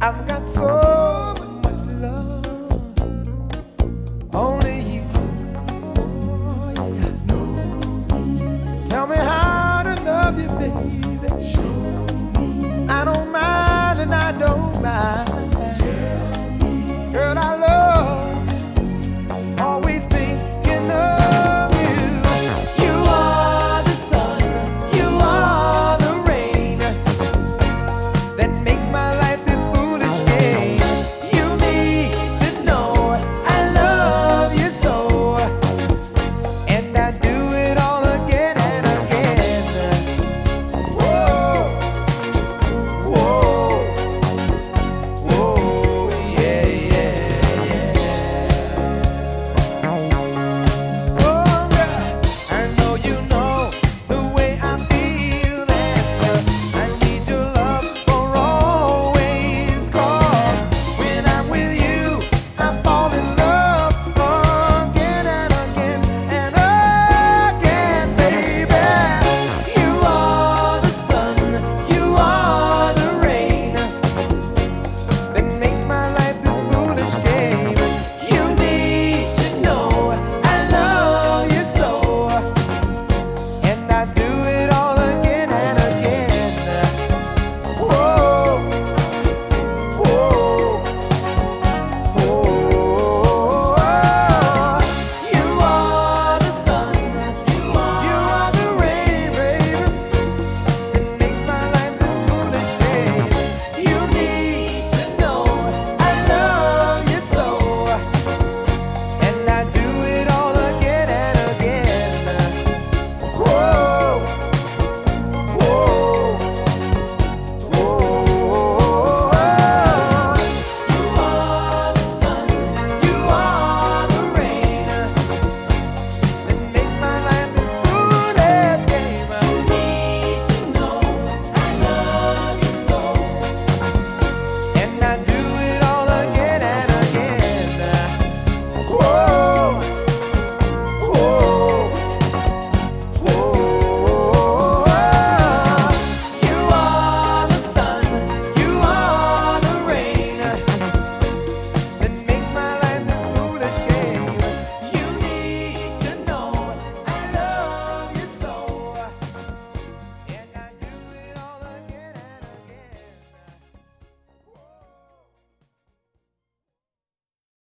I've got so